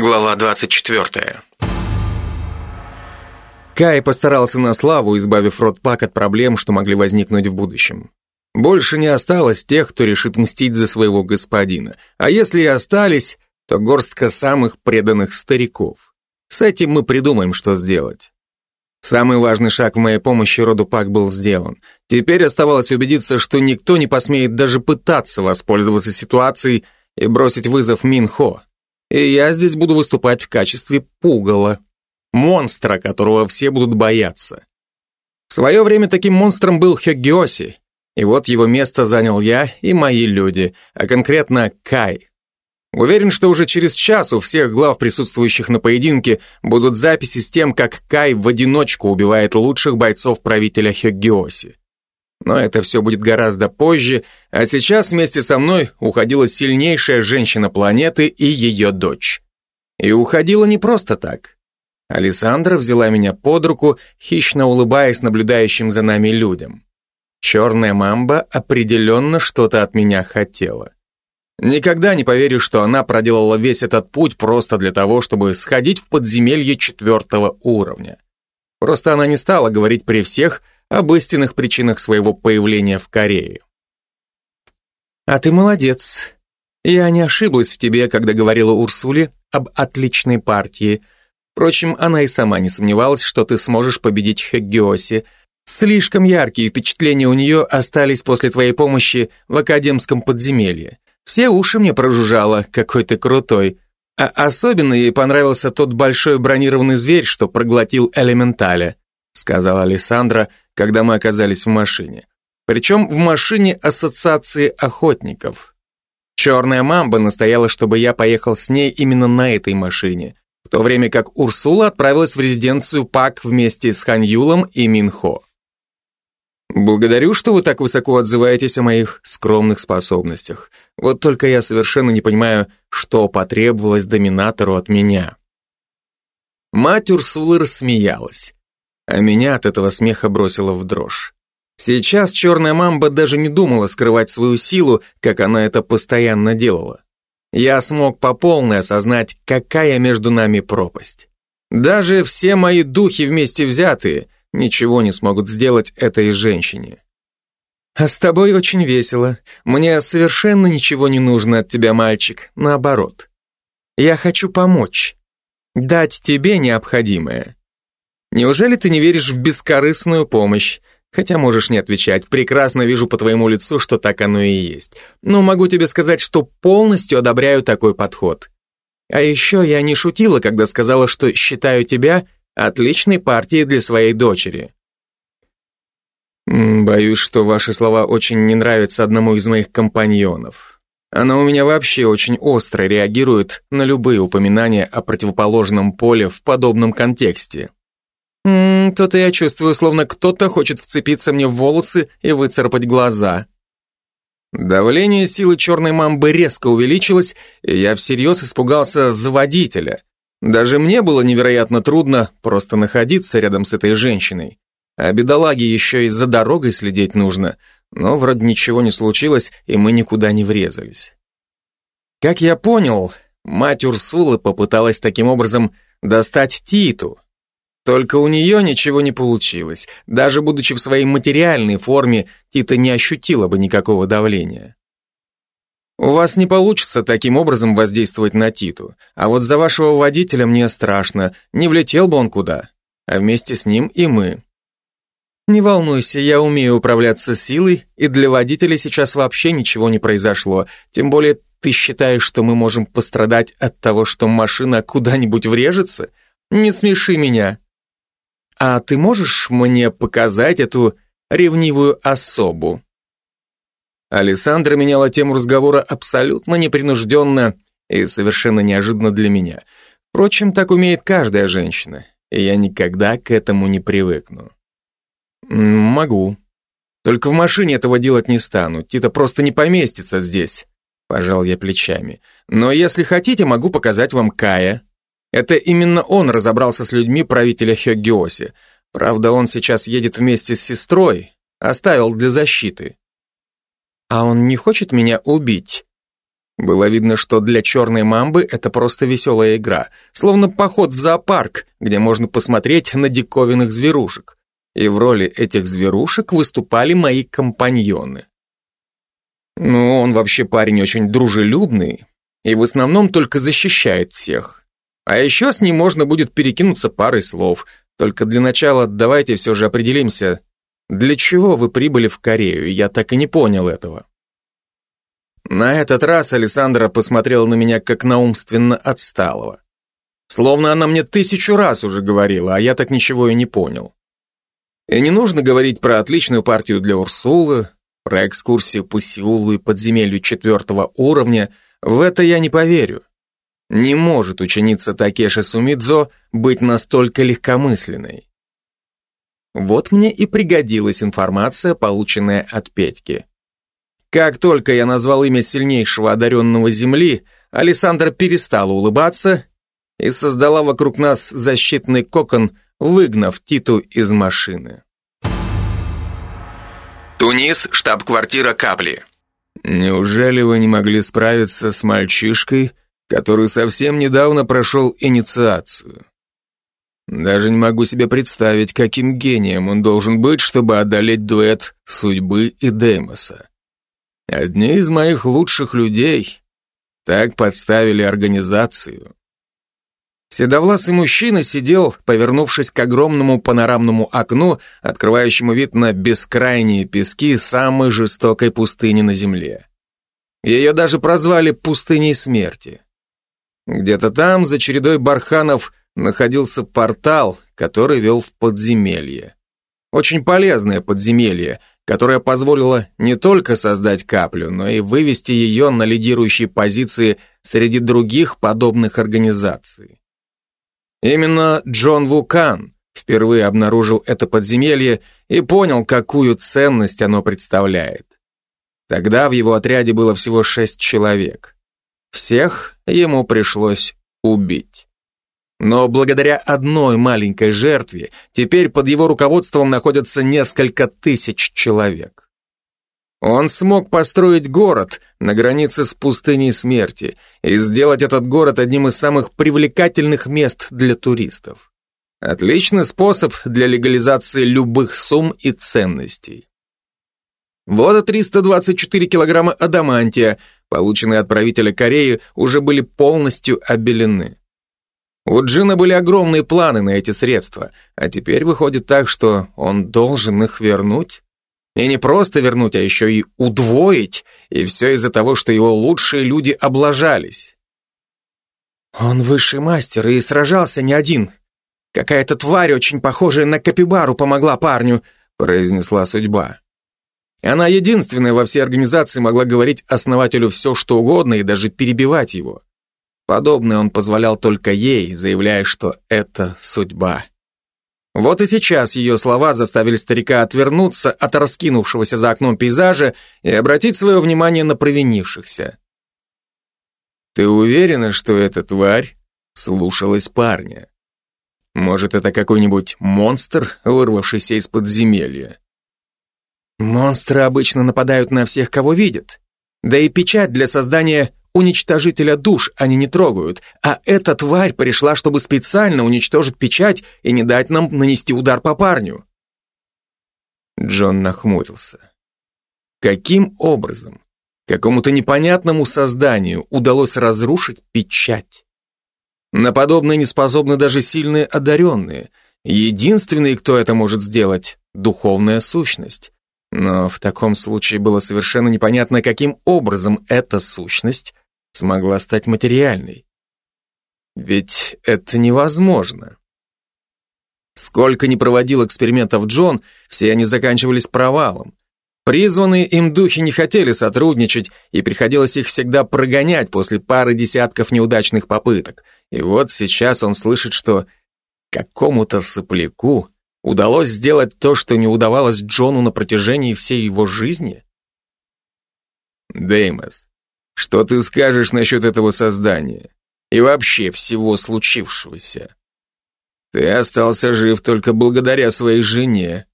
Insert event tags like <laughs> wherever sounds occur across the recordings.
Глава 24. Кай постарался на славу, избавив Ротпак от проблем, что могли возникнуть в будущем. Больше не осталось тех, кто решит мстить за своего господина. А если и остались, то горстка самых преданных стариков. С этим мы придумаем, что сделать. Самый важный шаг в моей помощи роду Пак был сделан. Теперь оставалось убедиться, что никто не посмеет даже пытаться воспользоваться ситуацией и бросить вызов Минхо. И я здесь буду выступать в качестве пугала. Монстра, которого все будут бояться. В свое время таким монстром был Хёггиоси, и вот его место занял я и мои люди, а конкретно Кай. Уверен, что уже через час у всех глав, присутствующих на поединке, будут записи с тем, как Кай в одиночку убивает лучших бойцов правителя Хёггиоси. Но это все будет гораздо позже, а сейчас вместе со мной уходила сильнейшая женщина планеты и ее дочь. И уходила не просто так. Александра взяла меня под руку, хищно улыбаясь наблюдающим за нами людям. Черная мамба определенно что-то от меня хотела. Никогда не поверю, что она проделала весь этот путь просто для того, чтобы сходить в подземелье четвертого уровня. Просто она не стала говорить при всех об истинных причинах своего появления в Корее. «А ты молодец. Я не ошиблась в тебе, когда говорила Урсуле об отличной партии. Впрочем, она и сама не сомневалась, что ты сможешь победить Хэггиоси. Слишком яркие впечатления у нее остались после твоей помощи в академском подземелье. Все уши мне прожужжало, какой ты крутой. А особенно ей понравился тот большой бронированный зверь, что проглотил элементаля, сказала Александра, когда мы оказались в машине. Причем в машине ассоциации охотников. Черная мамба настояла, чтобы я поехал с ней именно на этой машине, в то время как Урсула отправилась в резиденцию Пак вместе с Ханьюлом и Минхо. Благодарю, что вы так высоко отзываетесь о моих скромных способностях. Вот только я совершенно не понимаю, что потребовалось доминатору от меня. Мать Урсулы рассмеялась, а меня от этого смеха бросило в дрожь. Сейчас черная мамба даже не думала скрывать свою силу, как она это постоянно делала. Я смог по полной осознать, какая между нами пропасть. Даже все мои духи вместе взятые — ничего не смогут сделать этой женщине. А с тобой очень весело. Мне совершенно ничего не нужно от тебя, мальчик. Наоборот. Я хочу помочь. Дать тебе необходимое. Неужели ты не веришь в бескорыстную помощь? Хотя можешь не отвечать. Прекрасно вижу по твоему лицу, что так оно и есть. Но могу тебе сказать, что полностью одобряю такой подход. А еще я не шутила, когда сказала, что считаю тебя отличной партией для своей дочери. Боюсь, что ваши слова очень не нравятся одному из моих компаньонов. Она у меня вообще очень остро реагирует на любые упоминания о противоположном поле в подобном контексте. То-то я чувствую, словно кто-то хочет вцепиться мне в волосы и выцарапать глаза. Давление силы черной мамбы резко увеличилось, и я всерьез испугался за водителя, даже мне было невероятно трудно просто находиться рядом с этой женщиной. А бедолаге еще и за дорогой следить нужно, но вроде ничего не случилось, и мы никуда не врезались. Как я понял, мать Урсулы попыталась таким образом достать Титу. Только у нее ничего не получилось. Даже будучи в своей материальной форме, Тита не ощутила бы никакого давления. У вас не получится таким образом воздействовать на Титу, а вот за вашего водителя мне страшно, не влетел бы он куда, а вместе с ним и мы. Не волнуйся, я умею управляться силой, и для водителя сейчас вообще ничего не произошло, тем более ты считаешь, что мы можем пострадать от того, что машина куда-нибудь врежется? Не смеши меня. А ты можешь мне показать эту ревнивую особу? Александра меняла тему разговора абсолютно непринужденно и совершенно неожиданно для меня. Впрочем, так умеет каждая женщина, и я никогда к этому не привыкну. Могу. Только в машине этого делать не стану, Тита просто не поместится здесь. Пожал я плечами. Но если хотите, могу показать вам Кая. Это именно он разобрался с людьми правителя Хёггиоси. Правда, он сейчас едет вместе с сестрой, оставил для защиты. А он не хочет меня убить? Было видно, что для черной мамбы это просто веселая игра, словно поход в зоопарк, где можно посмотреть на диковинных зверушек. И в роли этих зверушек выступали мои компаньоны. Ну, он вообще парень очень дружелюбный и в основном только защищает всех. А еще с ним можно будет перекинуться парой слов. Только для начала давайте все же определимся, для чего вы прибыли в Корею, я так и не понял этого. На этот раз Александра посмотрела на меня как на умственно отсталого. Словно она мне тысячу раз уже говорила, а я так ничего и не понял. И не нужно говорить про отличную партию для Урсулы, про экскурсию по Сеулу и подземелью четвертого уровня, в это я не поверю. Не может ученица Такеши Сумидзо быть настолько легкомысленной. Вот мне и пригодилась информация, полученная от Петьки. Как только я назвал имя сильнейшего одаренного Земли, Александра перестала улыбаться и создала вокруг нас защитный кокон, выгнав Титу из машины. Тунис, штаб-квартира Капли. Неужели вы не могли справиться с мальчишкой, который совсем недавно прошел инициацию? Даже не могу себе представить, каким гением он должен быть, чтобы одолеть дуэт судьбы и Деймоса. Одни из моих лучших людей так подставили организацию. Седовласый мужчина сидел, повернувшись к огромному панорамному окну, открывающему вид на бескрайние пески самой жестокой пустыни на Земле. Ее даже прозвали «пустыней смерти». Где-то там, за чередой барханов, находился портал, который вел в подземелье. Очень полезное подземелье, которая позволила не только создать каплю, но и вывести ее на лидирующие позиции среди других подобных организаций. Именно Джон Вукан впервые обнаружил это подземелье и понял, какую ценность оно представляет. Тогда в его отряде было всего шесть человек. Всех ему пришлось убить. Но благодаря одной маленькой жертве теперь под его руководством находятся несколько тысяч человек. Он смог построить город на границе с пустыней смерти и сделать этот город одним из самых привлекательных мест для туристов. Отличный способ для легализации любых сумм и ценностей. Вот и 324 килограмма адамантия, полученные от правителя Кореи, уже были полностью обелены. У Джина были огромные планы на эти средства, а теперь выходит так, что он должен их вернуть. И не просто вернуть, а еще и удвоить, и все из-за того, что его лучшие люди облажались. Он высший мастер и сражался не один. Какая-то тварь, очень похожая на капибару, помогла парню, произнесла судьба. Она единственная во всей организации могла говорить основателю все, что угодно, и даже перебивать его. Подобное он позволял только ей, заявляя, что это судьба. Вот и сейчас ее слова заставили старика отвернуться от раскинувшегося за окном пейзажа и обратить свое внимание на провинившихся. «Ты уверена, что эта тварь слушалась парня? Может, это какой-нибудь монстр, вырвавшийся из подземелья?» «Монстры обычно нападают на всех, кого видят. Да и печать для создания Уничтожителя душ они не трогают, а эта тварь пришла, чтобы специально уничтожить печать и не дать нам нанести удар по парню. Джон нахмурился. Каким образом какому-то непонятному созданию удалось разрушить печать? На подобное не способны даже сильные одаренные. Единственный, кто это может сделать, духовная сущность. Но в таком случае было совершенно непонятно, каким образом эта сущность смогла стать материальной. Ведь это невозможно. Сколько ни проводил экспериментов Джон, все они заканчивались провалом. Призванные им духи не хотели сотрудничать, и приходилось их всегда прогонять после пары десятков неудачных попыток. И вот сейчас он слышит, что какому-то сопляку удалось сделать то, что не удавалось Джону на протяжении всей его жизни. Деймос, что ты скажешь насчет этого создания? И вообще всего случившегося? Ты остался жив только благодаря своей жене.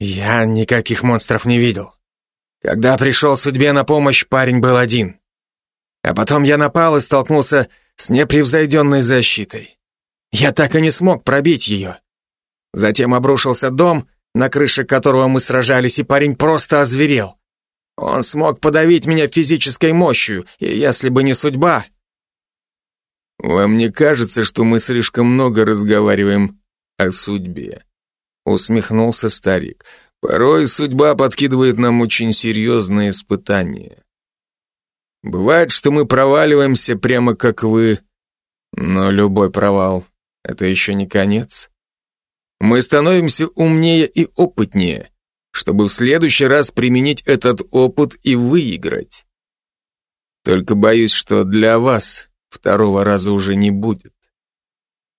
Я никаких монстров не видел. Когда пришел судьбе на помощь, парень был один. А потом я напал и столкнулся с непревзойденной защитой. Я так и не смог пробить ее. Затем обрушился дом, на крыше которого мы сражались, и парень просто озверел. Он смог подавить меня физической мощью, и если бы не судьба... Вам не кажется, что мы слишком много разговариваем о судьбе? Усмехнулся старик. Порой судьба подкидывает нам очень серьезные испытания. Бывает, что мы проваливаемся прямо как вы, но любой провал — это еще не конец. Мы становимся умнее и опытнее, чтобы в следующий раз применить этот опыт и выиграть. Только боюсь, что для вас второго раза уже не будет.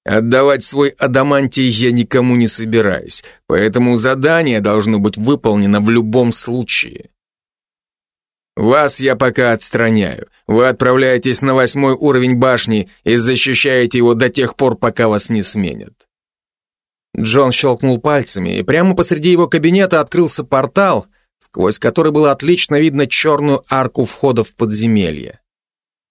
Отдавать свой адамантий я никому не собираюсь, поэтому задание должно быть выполнено в любом случае. Вас я пока отстраняю. Вы отправляетесь на восьмой уровень башни и защищаете его до тех пор, пока вас не сменят. Джон щелкнул пальцами, и прямо посреди его кабинета открылся портал, сквозь который было отлично видно черную арку входа в подземелье.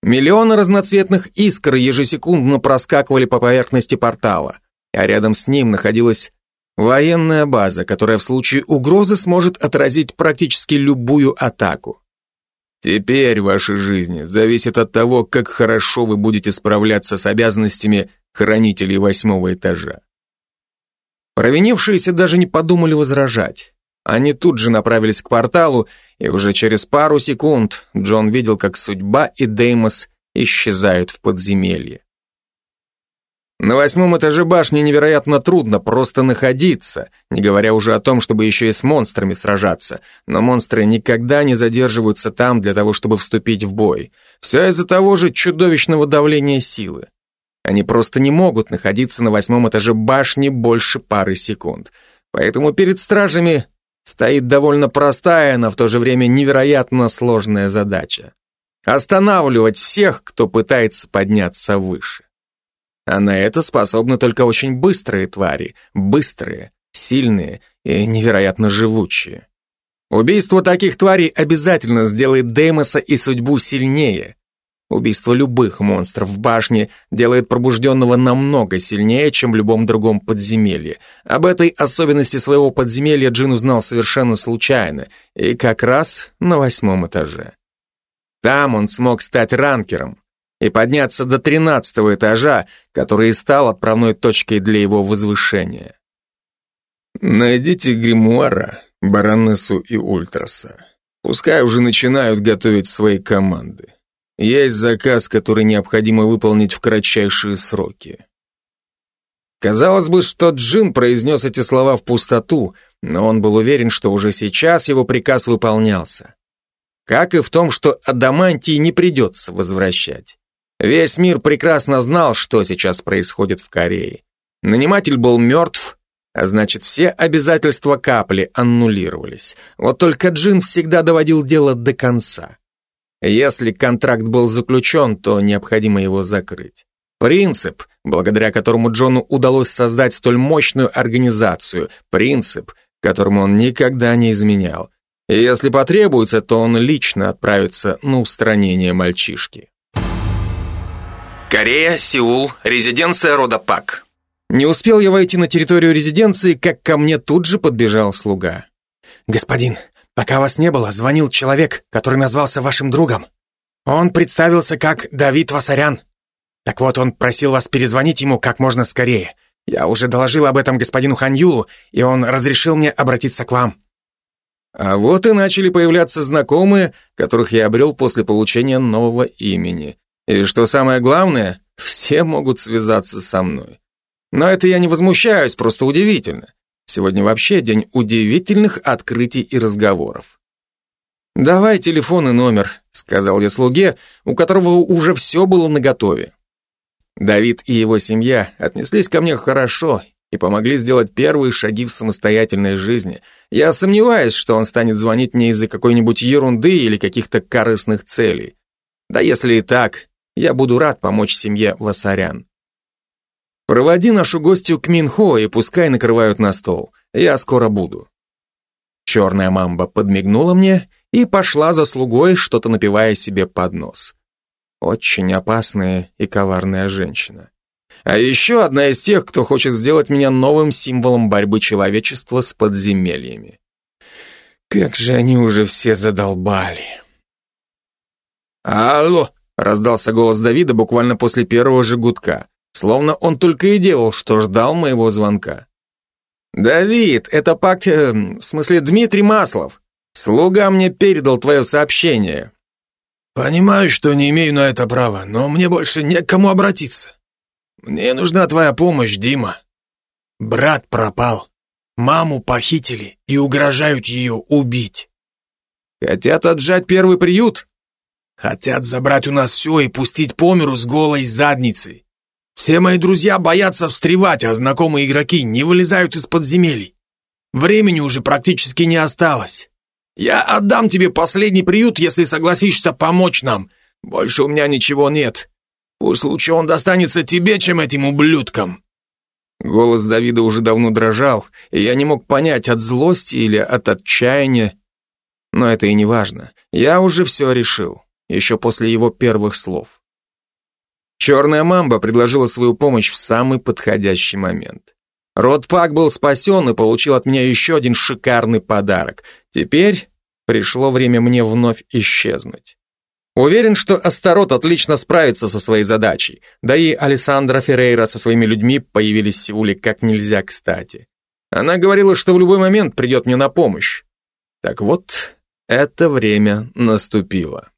Миллионы разноцветных искр ежесекундно проскакивали по поверхности портала, а рядом с ним находилась военная база, которая в случае угрозы сможет отразить практически любую атаку. Теперь ваша жизнь зависит от того, как хорошо вы будете справляться с обязанностями хранителей восьмого этажа. Провинившиеся даже не подумали возражать. Они тут же направились к порталу, и уже через пару секунд Джон видел, как судьба и Деймос исчезают в подземелье. На восьмом этаже башни невероятно трудно просто находиться, не говоря уже о том, чтобы еще и с монстрами сражаться, но монстры никогда не задерживаются там для того, чтобы вступить в бой. Все из-за того же чудовищного давления силы. Они просто не могут находиться на восьмом этаже башни больше пары секунд. Поэтому перед стражами стоит довольно простая, но в то же время невероятно сложная задача. Останавливать всех, кто пытается подняться выше. А на это способны только очень быстрые твари, быстрые, сильные и невероятно живучие. Убийство таких тварей обязательно сделает Деймоса и судьбу сильнее. Убийство любых монстров в башне делает пробужденного намного сильнее, чем в любом другом подземелье. Об этой особенности своего подземелья Джин узнал совершенно случайно, и как раз на восьмом этаже. Там он смог стать ранкером и подняться до тринадцатого этажа, который и стал отправной точкой для его возвышения. Найдите гримуара, баронессу и ультраса. Пускай уже начинают готовить свои команды. Есть заказ, который необходимо выполнить в кратчайшие сроки. Казалось бы, что Джин произнес эти слова в пустоту, но он был уверен, что уже сейчас его приказ выполнялся. Как и в том, что Адамантии не придется возвращать. Весь мир прекрасно знал, что сейчас происходит в Корее. Наниматель был мертв, а значит, все обязательства капли аннулировались. Вот только Джин всегда доводил дело до конца. Если контракт был заключен, то необходимо его закрыть. Принцип, благодаря которому Джону удалось создать столь мощную организацию, принцип, которому он никогда не изменял. И если потребуется, то он лично отправится на устранение мальчишки. Корея, Сеул, резиденция рода Пак. Не успел я войти на территорию резиденции, как ко мне тут же подбежал слуга. «Господин, Пока вас не было, звонил человек, который назвался вашим другом. Он представился как Давид Васарян. Так вот, он просил вас перезвонить ему как можно скорее. Я уже доложил об этом господину Ханьюлу, и он разрешил мне обратиться к вам. А вот и начали появляться знакомые, которых я обрел после получения нового имени. И что самое главное, <laughs> все могут связаться со мной. Но это я не возмущаюсь, просто удивительно. Сегодня вообще день удивительных открытий и разговоров. «Давай телефон и номер», — сказал я слуге, у которого уже все было наготове. Давид и его семья отнеслись ко мне хорошо и помогли сделать первые шаги в самостоятельной жизни. Я сомневаюсь, что он станет звонить мне из-за какой-нибудь ерунды или каких-то корыстных целей. Да если и так, я буду рад помочь семье Васарян. Проводи нашу гостью к Минхо и пускай накрывают на стол. Я скоро буду. Черная мамба подмигнула мне и пошла за слугой, что-то напивая себе под нос. Очень опасная и коварная женщина. А еще одна из тех, кто хочет сделать меня новым символом борьбы человечества с подземельями. Как же они уже все задолбали. «Алло!» — раздался голос Давида буквально после первого же гудка, словно он только и делал, что ждал моего звонка. «Давид, это пакт... Э, в смысле, Дмитрий Маслов. Слуга мне передал твое сообщение». «Понимаю, что не имею на это права, но мне больше не к кому обратиться. Мне нужна твоя помощь, Дима. Брат пропал. Маму похитили и угрожают ее убить. Хотят отжать первый приют? Хотят забрать у нас все и пустить по миру с голой задницей. Все мои друзья боятся встревать, а знакомые игроки не вылезают из подземелий. Времени уже практически не осталось. Я отдам тебе последний приют, если согласишься помочь нам. Больше у меня ничего нет. Пусть лучше он достанется тебе, чем этим ублюдкам. Голос Давида уже давно дрожал, и я не мог понять, от злости или от отчаяния. Но это и не важно. Я уже все решил, еще после его первых слов. Черная мамба предложила свою помощь в самый подходящий момент. Род Пак был спасен и получил от меня еще один шикарный подарок. Теперь пришло время мне вновь исчезнуть. Уверен, что Астарот отлично справится со своей задачей, да и Александра Феррейра со своими людьми появились в Сеуле как нельзя кстати. Она говорила, что в любой момент придет мне на помощь. Так вот, это время наступило.